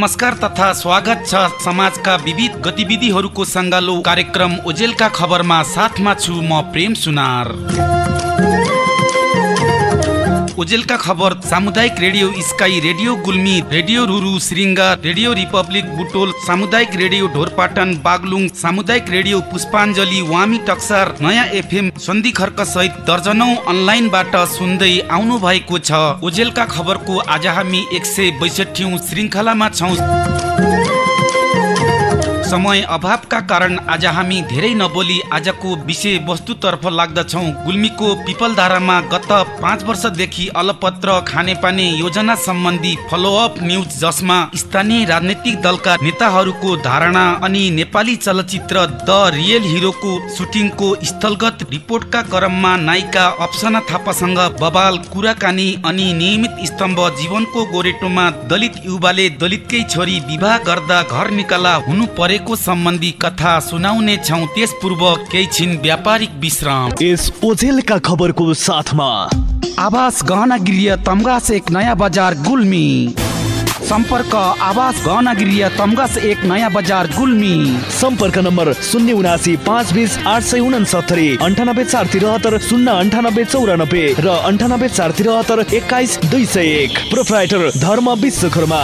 नमस्कार तथा स्वागत छ समाजका विविध गतिविधिहरूको सङ्गालो कार्यक्रम ओजेलका खबरमा साथमा छु म प्रेम सुनार। ओजेलका खबर सामुदायिक radio sky radio Gulmi radio Ruru Shringa radio republic Butwal सामुदायिक रेडियो ढोरपाटन बागलुङ सामुदायिक रेडियो पुष्पाञ्जली वामी टक्सार नयाँ एफएम सन्धि खर्क सहित दर्जनौ अनलाइनबाट सुन्दै आउनु भएको छ। ओजेलका खबरको आज हामी एक सय बैसठी श्रृङ्खलामा छौँ। समय अभावका कारण आज हामी धेरै नबोली आजको विषय वस्तुतर्फ लाग्दछौँ। गुल्मीको पिपलधारामा गत पाँच वर्षदेखि अलपत्र खानेपाने योजना सम्बन्धी फलोअप न्युज जसमा स्थानीय राजनैतिक दलका नेताहरूको धारणा अनि नेपाली चलचित्र द रियल हिरोको सुटिङको स्थलगत रिपोर्टका क्रममा नायिका अप्सना थापासँग बबाल कुराकानी अनि नियमित स्तम्भ जीवनको गोरेटोमा दलित युवाले दलितकै छोरी विवाह गर्दा घर निकाला हुनु परे को सम्बन्धी कथा सुनाउने छौँ। त्यस पूर्व केही छिन व्यापारिक विश्राम। यस ओझेलका खबरको साथमा। आवास गहना गृह तमगास एक नयाँ बजार गुल्मी। सम्पर्क आवास गहना गृह तमगास एक नयाँ बजार गुल्मी। सम्पर्क नम्बर शून्य उनासी पाँच बिस आठ सय उनासत्तरी अन्ठानब्बे चार त्रिहत्तर शून्य अन्ठानब्बे चौरानब्बे र अन्ठानब्बे चार त्रिहत्तर एक्काइस दुई सय एक। प्रोप्राइटर धर्म विश्वकर्मा।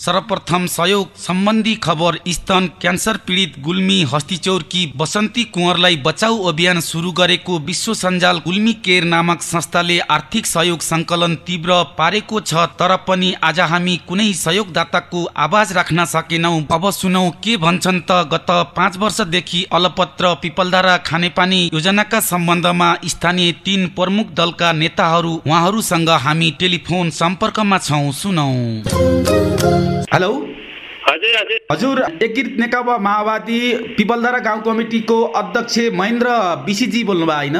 सर्वप्रथम सहयोग सम्बन्धी खबर स्तन क्यान्सर पीडित गुल्मी हस्तिचौरकी बसन्ती कुँवरलाई बचाउ अभियान सुरु गरेको विश्व सञ्जाल गुल्मी केयर नामक संस्थाले आर्थिक सहयोग सङ्कलन तीव्र पारेको छ तर पनि आज हामी कुनै सहयोगदाताको आवाज राख्न सकेनौ। अब सुनौ के भन्छन् त गत पाँच वर्षदेखि अलपत्र पिपलधारा खानेपानी योजनाका सम्बन्धमा स्थानीय तीन प्रमुख दलका नेताहरू उहाँहरूसँग हामी टेलिफोन सम्पर्कमा छौँ। सुनौ। हेलो? हजुर हजुर। एकीकृत नेकपा माओवादी पिपलधारा गाउँ कमिटीको अध्यक्ष महेन्द्र बिसीजी बोल्नुभयो होइन?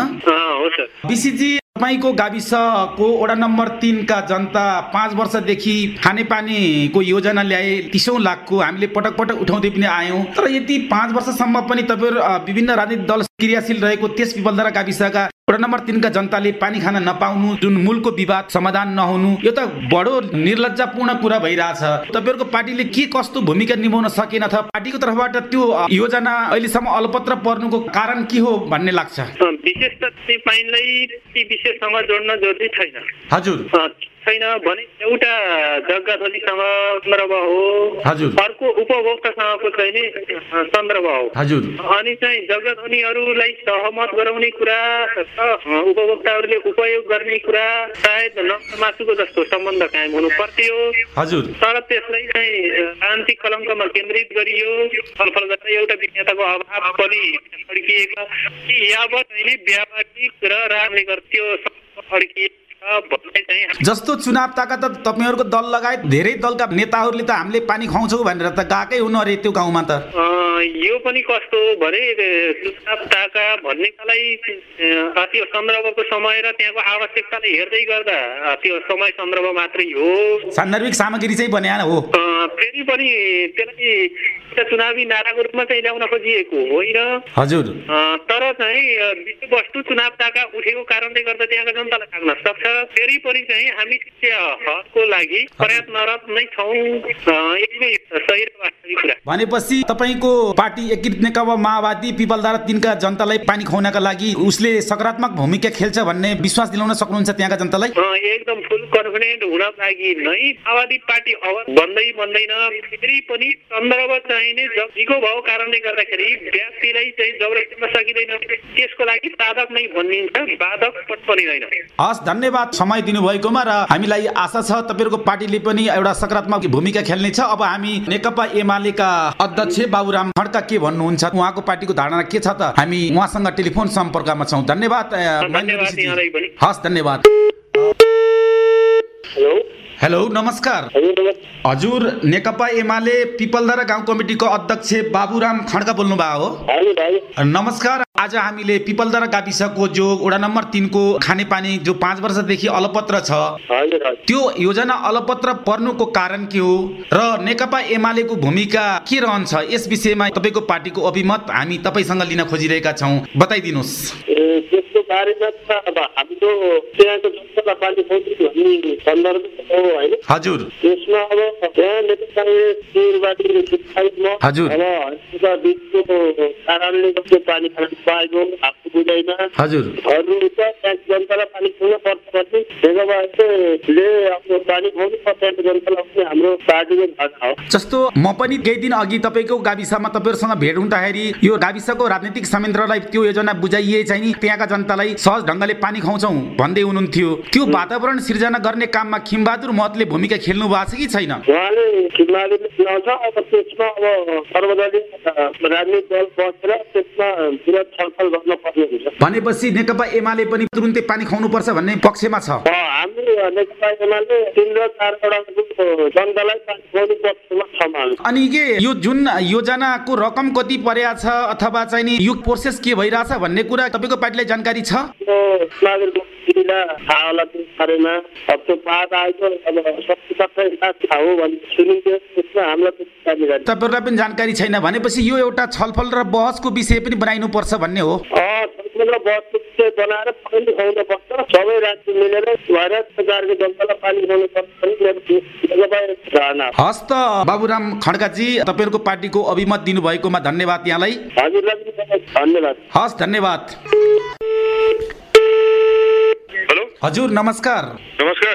बिसीजी तपाईँको गाविसको वडा नम्बर तिनका जनता पाँच वर्षदेखि खानेपानीको योजना ल्याए तिसौँ लाखको हामीले पटक पटक उठाउँदै पनि आयौँ। तर यति पाँच वर्षसम्म पनि तपाईँहरू विभिन्न राजनीतिक दल क्रियाशील रहेको त्यस पिपलधारा गाविसका वडा नम्बर तिनका जनताले पानी खान नपाउनु जुन मूलको विवाद समाधान नहुनु यो त बडो निर्लज्जापूर्ण कुरा भइरहेछ। तपाईँहरूको पार्टीले के कस्तो भूमिका निभाउन सकेन अथवा पार्टीको तर्फबाट त्यो योजना अहिलेसम्म अलपत्र पर्नुको कारण के हो भन्ने लाग्छ? विशेष त तपाईँलाई ती विषयसँग जोड्न जरुरी छैन। हजुर। छैन भने एउटा जग्गा धनीसँग सन्दर्भ हो हजुर। अर्को उपभोक्तासँगको चाहिँ नि सन्दर्भ हो। हजुर। अनि चाहिँ जग्गा धनीहरूलाई सहमत गराउने कुरा र उपभोक्ताहरूले उपयोग गर्ने कुरा सायद नक्सा मासुको जस्तो सम्बन्ध कायम हुनु पर्थ्यो। हजुर। तर त्यसलाई चाहिँ राजनीतिक कलङ्कमा केन्द्रित गरियो। छलफल गर्दा एउटा विज्ञताको अभाव पनि अड्किएको कि यावत अहिले व्यावहारिक र राजनीतिक त्यो चाहिँ जस्तो चुनाव ताका त तपाईँहरूको दल लगायत धेरै दलका नेताहरूले त हामीले पानी खुवाउँछौँ भनेर त गएकै हुनु अरे त्यो गाउँमा त। यो पनि कस्तो हो भने चुनाव ताका भन्नेकालाई त्यो सन्दर्भको समय र त्यहाँको आवश्यकतालाई हेर्दै गर्दा त्यो समय सन्दर्भ मात्रै हो। सान्दर्भिक सामग्री चाहिँ बने हो। फेरि पनि त्यसलाई चुनावी नाराको रूपमा चाहिँ ल्याउन खोजिएको होइन। हजुर। तर चाहिँ विषयवस्तु चुनाव ताका उठेको कारणले गर्दा त्यहाँका जनतालाई लाग्न सक्छ। फेरि पनि चाहिँ हामी हकको लागि प्रयत्नरत नै छौँ भनेपछि तपाईँको पार्टी एकीकृत नेकपा माओवादी पिपलधारा तिनका जनतालाई पानी खुवाउनका लागि उसले सकारात्मक भूमिका खेल्छ भन्ने विश्वास दिलाउन सक्नुहुन्छ त्यहाँका जनतालाई? एकदम फुल कन्फिडेन्ट हुन लागि नै माओवादी पार्टी अब भन्दै भन्दैन। फेरि पनि सन्दर्भ चाहिने जतिको भएको कारणले गर्दाखेरि व्यक्तिलाई चाहिँ जबरजस्तीमा सकिँदैन त्यसको लागि बाधक नै भनिन्छ बाधक पनि होइन। हस् धन्यवाद। समय दिनुभएकोमा र हामीलाई आशा छ तपाईँहरूको पार्टीले पनि एउटा सकारात्मक भूमिका खेल्नेछ। अब हामी नेकपा एमालेका अध्यक्ष बाबुराम खड्का के भन्नुहुन्छ? उहाँको पार्टीको धारणा के छ त? हामी उहाँसँग टेलिफोन सम्पर्कमा छौँ। धन्यवाद धन्यवाद हस् धन्यवाद। हेलो नमस्कार। हजुर नेकपा एमाले पिपलधारा गाउँ कमिटीको अध्यक्ष बाबुराम खड्का बोल्नुभयो हो। नमस्कार आज हामीले पिपलधारा गाविसको जो वडा नम्बर तिनको खानेपानी जो पाँच वर्षदेखि अलपत्र छ त्यो योजना अलपत्र पर्नुको कारण के हो र नेकपा एमालेको भूमिका के रहन्छ यस विषयमा तपाईँको पार्टीको अभिमत हामी तपाईँसँग लिन खोजिरहेका छौँ। बताइदिनुहोस्। बारेमा त अब हाम्रो त्यहाँको जनतालाई पानी खुवाउने भन्ने सन्दर्भ हो होइन हजुर त्यसमा अब त्यहाँ नेपाल काङ्ग्रेस म हजुर। अब हस्पिटल बिचको कारणले त्यो पानी खान पाएको आफ्नो बुझाइमा हजुर अरू त जनतालाई पानी खुवाउन पर्छ भन्ने नेकपाले अब पानी खुवाउनु पर्छ जनतालाई हाम्रो पार्टीको भाषा हो जस्तो म पनि केही दिन अघि तपाईँको गाविसमा तपाईँहरूसँग भेट हुँदाखेरि यो गाविसको राजनीतिक संयन्त्रलाई त्यो योजना बुझाइए चाहिँ त्यहाँका जनतालाई सहज ढङ्गले पानी खुवाउँछौँ भन्दै हुनुहुन्थ्यो। त्यो वातावरण सिर्जना गर्ने काममा खिमबहादुर महतले भूमिका खेल्नु भएको छ कि छैन? उहाँले अब त्यसमा अब सर्वदलीय राजनीतिक दल बसेर त्यसमा विरोध छलफल गर्न पर्ने हुन्छ। भनेपछि नेकपा एमाले पनि तुरुन्तै पानी खुवाउनुपर्छ भन्ने पक्षमा छ। हाम्रो नेकपा एमाले तिन र चारवटाको जनतालाई पानी खुवाउनु पक्षमा छ हामी अनि के यो जुन योजनाको रकम कति परेको छ अथवा चाहिँ नि यो प्रोसेस के भइरहेछ भन्ने कुरा तपाईँको पार्टीलाई जानकारी छ? जानकारी तपाईँहरूलाई पनि जानकारी छैन भनेपछि यो एउटा छलफल र बहसको विषय पनि बनाइनुपर्छ भन्ने हो। बसको विषय बनाएर पानी खुवाउनु पर्छ। सबै राज्य मिलेर भएर सरकारको जनतालाई पानी खुवाउनु पर्छ भन्ने मेरो नेकपा धारणा। हो हस् त बाबुराम खड्काजी तपाईँहरूको पार्टीको अभिमत दिनुभएकोमा धन्यवाद यहाँलाई। हजुरलाई धन्यवाद। हस् धन्यवाद। हजुर नमस्कार। नमस्कार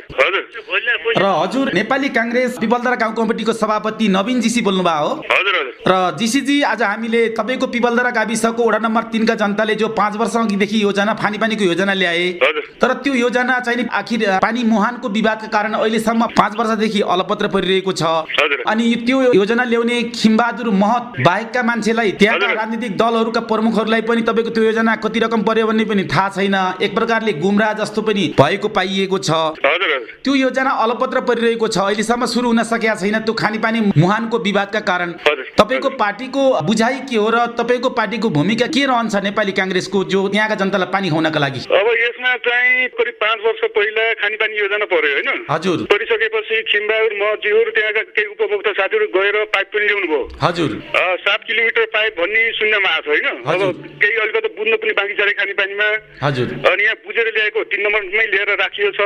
र हजुर नेपाली काङ्ग्रेस पिपलदरा गाउँ कमिटीको सभापति नवीन जीसी बोल्नुभयो। हो हजुर हजुर। र जीसीजी आज हामीले तपाईँको पिपलदरा गाविसको वडा नम्बर तिनका जनताले जो पाँच वर्ष अघिदेखि योजना फानी पानीको योजना ल्याए। तर त्यो योजना चाहिँ आखिर पानी मुहानको विवादका कारण अहिलेसम्म पाँच वर्षदेखि अलपत्र परिरहेको छ। अनि त्यो योजना ल्याउने खिमबहादुर महत बाहेकका मान्छेलाई त्यहाँका। राजनीतिक दलहरूका प्रमुखहरूलाई पनि तपाईँको त्यो योजना कति रकम पर्यो भन्ने पनि थाहा छैन। एक प्रकारले गुमराह जस्तो पनि भएको पाइएको छ। त्यो योजना अलपत्र परिरहेको छ। अहिलेसम्म सुरु हुन सकेका छैन। त्यो खानेपानी मुहानको विवादका कारण। तपाईँको पार्टीको बुझाइ के हो र तपाईँको पार्टीको भूमिका के रहन्छ नेपाली काङ्ग्रेसको जो यहाँका जनतालाई पानी खुवाउनका लागि? अब यसमा चाहिँ करिब पाँच वर्ष पहिला खानेपानी योजना पर्यो होइन? हजुर। परिसकेपछि खिम्बाहरू महजीहरू त्यहाँका केही उपभोक्ता साथीहरू गएर पाइप पनि ल्याउनु भयो हजुर सात किलोमिटर पाइप भन्ने सुन्नमा आएको होइन। अब केही अलिकति बुझ्नु पनि बाँकी छ खानेपानीमा। हजुर। अनि यहाँ बुझेर ल्याएको तिन नम्बरमै लिएर राखिएको छ।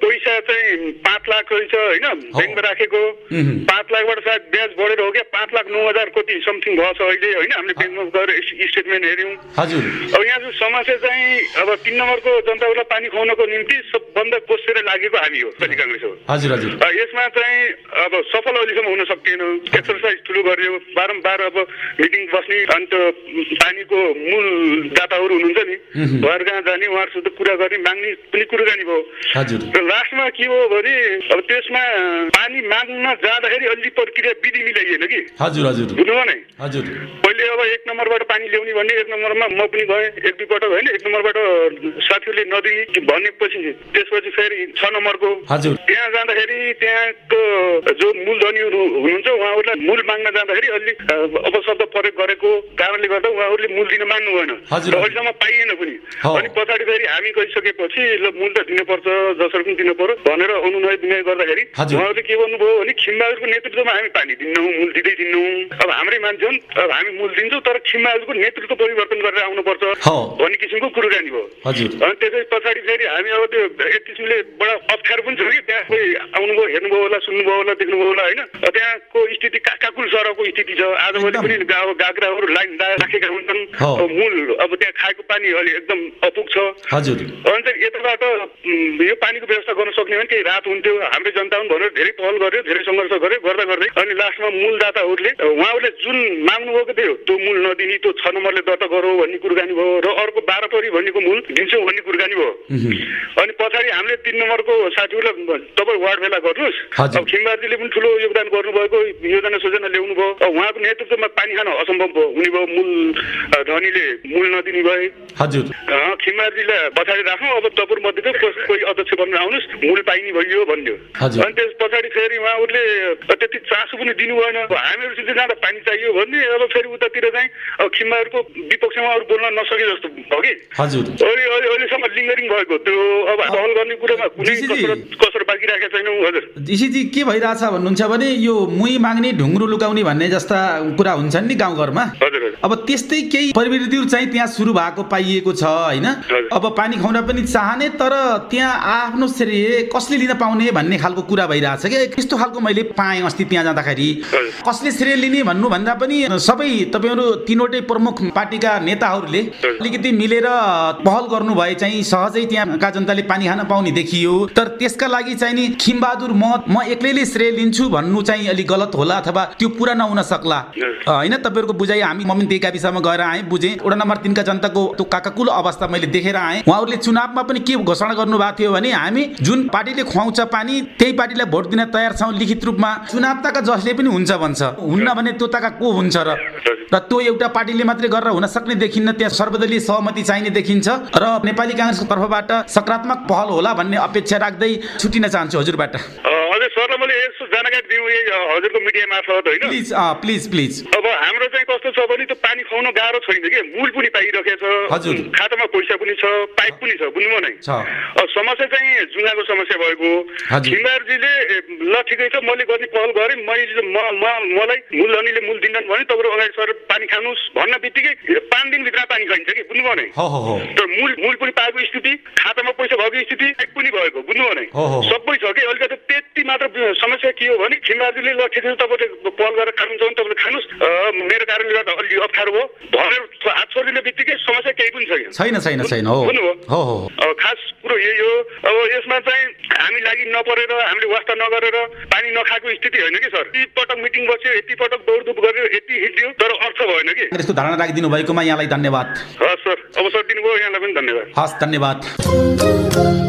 पैसा चाहिँ पाँच लाख रहेछ होइन? ब्याङ्कमा राखेको। पाँच लाखबाट सायद ब्याज बढेर हो क्या? पाँच लाख नौ हजार कति समथिङ भएको छ अहिले होइन? हामीले ब्याङ्कमा गएर स्टेटमेन्ट हेऱ्यौँ। अब यहाँ जो समस्या चाहिँ अब तिन नम्बरको जनताहरूलाई पानी खुवाउनको निम्ति सबभन्दा कोसेर लागेको हामी हो नेपाली काङ्ग्रेस हो हजुर हजुर। अ, यसमा चाहिँ अब सफल अहिलेसम्म हुन सकिएन एक्सर्साइज ठुलो गर्यो। बारम्बार अब मिटिङ बस्ने अनि त्यो पानीको मूल दाताहरू हुनुहुन्छ नि। उहाँहरू कहाँ जाने उहाँहरूसित कुरा गर्ने माग्ने पनि कुराकानी भयो र लास्टमा के हो भने अब त्यसमा पानी माग्न जाँदाखेरि अलि प्रक्रिया विधि मिलाइएन कि? हजुर हजुर। बुझ्नुभयो नै? हजुर। पहिले अब एक नम्बरबाट पानी ल्याउने भन्ने एक नम्बरमा म पनि गएँ एक दुईपल्ट होइन एक नम्बरबाट साथीहरूले नदिने भनेपछि त्यसपछि फेरि छ नम्बरको। हजुर। त्यहाँ जाँदाखेरि त्यहाँको जो मूलधनीहरू हुनुहुन्छ उहाँहरूलाई मूल माग्न जाँदाखेरि अलि अपशब्द प्रयोग गरेको कारणले गर्दा उहाँहरूले मूल दिन मान्नु भएन। र अहिलेसम्म पाइएन पनि। अनि पछाडि फेरि हामी गइसकेपछि मूल त दिनुपर्छ जसरी पनि दिनु पर्यो भनेर अनुनय विनय गर्दाखेरि। उहाँहरूले के भन्नुभयो भने खिम्बाहरूको नेतृत्वमा हामी पानी दिन्नौँ मूल दिँदै दिन्नौँ। अब हाम्रै मान्छे हुन् अब हामी मूल दिन्छौँ तर खिम्बाहरूको नेतृत्व परिवर्तन गरेर आउनुपर्छ। भन्ने किसिमको कुराकानी भयो। अनि त्यसै पछाडि फेरि हामी अब त्यो एक किसिमले बडा अप्ठ्यारो पनि छ कि त्यहाँ कोही आउनुभयो हेर्नुभयो होला सुन्नुभयो होला देख्नुभयो होला होइन? त्यहाँको स्थिति काकाकुल सरको स्थिति छ। आजभोलि। पनि अब गाग्राहरू लाइन राखेका हुन्छन्। मूल अब त्यहाँ खाएको पानी अलि एकदम अपुग छ। हजुर। अनि चाहिँ उम्, यो पानीको व्यवस्था गर्न सक्ने भने केही राहत हुन्थ्यो। हाम्रै जनता हुन् भनेर धेरै पहल गर्यो धेरै सङ्घर्ष गर्यो गर्दा गर्दै। अनि लास्टमा मूलदाताहरूले उहाँहरूले जुन माग्नु भएको थियो त्यो मूल नदिने त्यो छ नम्बरले दर्ता गरौँ भन्ने कुराकानी भयो र अर्को बाह्र परी भन्नेको मूल दिन्छौँ भन्ने कुराकानी भयो। अनि पछाडि हामीले तिन नम्बरको साथीहरूलाई तपाईँ वार्ड भेला गर्नुहोस्। अब खिमबारजीले पनि ठुलो योगदान गर्नुभएको योजना सोजना ल्याउनु भयो। उहाँको नेतृत्वमा पानी खान असम्भव भयो। हुने भयो मूल धनीले मूल नदिने भए। हजुर। अँ, खिमारजीलाई पछाडि राखौँ। अब मध्ये चाहिँ कोही अध्यक्ष बन्न आउनुहोस् मूल पाइने भइयो भन्यो। अनि त्यस पछाडि फेरि उहाँहरूले त्यति चासो पनि दिनु भएन हामीहरूसित जाँदा पानी चाहियो भन्ने अब फेरि उतातिर चाहिँ अब खिमाहरूको विपक्षमा अरू बोल्न नसके जस्तो भयो कि? हजुर। अहिले अहिले अहिले अहिलेसम्म लिङ्गरिङ भएको त्यो अब पहल गर्ने कुरामा कुनै जीसीजी। कसर कसर बाँकी राखेका छैनौँ हजुर। ऋषिजी के भइरहेछ भन्नुहुन्छ भने यो मुही माग्ने ढुङ्ग्रो लुकाउने भन्ने जस्ता कुरा हुन्छन् नि गाउँघरमा। हजुर अब त्यस्तै केही प्रविधिहरू चाहिँ त्यहाँ सुरु भएको पाइएको छ होइन। अब पानी खुवाउन पनि चाहने तर त्यहाँ आफ्नो श्रेय कसले लिन पाउने भन्ने खालको कुरा भइरहेछ कि? त्यस्तो खालको मैले पाएँ अस्ति त्यहाँ जाँदाखेरि। कसले श्रेय लिने भन्नुभन्दा पनि सबै तपाईँहरू तिनवटै प्रमुख पार्टीका नेताहरूले अलिकति मिलेर पहल गर्नु भए चाहिँ सहजै त्यहाँका जनताले पानी खान पाउने देखियो। तर त्यसका लागि चाहिँ नि खिमबहादुर म म एक्लैले श्रेय लिन्छु भन्नु चाहिँ अलिक गलत होला अथवा त्यो पुरा नहुन सक्ला। होइन? तपाईँहरूको बुझाइ हामी म पनि त्यही गाविसमा गएर आएँ बुझेँ। वडा नम्बर तिनका जनताको त्यो काकाकुल अवस्था मैले देखेर आएँ। उहाँहरूले चुनावमा पनि के घोषणा गर्नुभएको थियो भने हामी जुन पार्टीले खुवाउँछ पानी त्यही पार्टीलाई भोट दिन तयार छौँ लिखित रूपमा। चुनाव ताका जसले पनि हुन्छ भन्छ। हुन्न भने त्यो ताका को हुन्छ र? र त्यो एउटा पार्टीले मात्रै गरेर हुन सक्ने देखिन्न त्यहाँ सर्वदलीय सहमति चाहिने देखिन्छ। र नेपाली काङ्ग्रेसको तर्फबाट सकारात्मक पहल होला भन्ने अपेक्षा राख्दै छुटिन चाहन्छु हजुरबाट। हजुर सरलाई मैले यसो जानकारी दिउँ हजुरको मिडिया मार्फत होइन? Please please please. अब हाम्रो चाहिँ कस्तो छ भने त्यो पानी खुवाउन गाह्रो छैन कि? मूल पनि पाइरहेको हजुर। छ खातामा पैसा पनि छ पाइप पनि छ बुझ्नुभयो नै? समस्या चाहिँ जुङ्गाको समस्या भएको। खिमबारजीले ल ठिकै छ मैले गर्ने पहल गरेँ मैले मलाई मूल धनीले मूल दिन्नन् भने तपाईँहरू अगाडि सर पानी खानुहोस् भन्न बित्तिकै पाँच दिनभित्र पानी खाइन्छ कि? बुझ्नुभयो नै? तर मूल मूल पनि पाएको स्थिति खातामा पैसा भएको स्थिति पाइप पनि भएको बुझ्नुभयो नै। सबै छ कि? अलिकति त्यति मात्र समस्या के हो भने खिमबाजुले ल ठिकै छ तपाईँले पहल गरेर खानुहुन्छ भने तपाईँले खानुहोस्। मेरो कारणले गर्दा अलि अप्ठ्यारो भयो भनेर हात छोडिदिने बित्तिकै समस्या केही पनि छैन। छैन छैन छैन हो। हो हो खास कुरो यही हो। अब यसमा चाहिँ हामी लागि नपरेर हामीले वास्ता नगरेर पानी नखाएको स्थिति होइन कि सर? यति पटक मिटिङ बस्यो यति पटक दौडधुप गर्यो यति हिँड्यो तर अर्थ भएन कि। काङ्ग्रेसको धारणा राखिदिनु भएकोमा यहाँलाई धन्यवाद। हस् सर। अवसर दिनुभयो यहाँलाई पनि धन्यवाद। हस् धन्यवाद।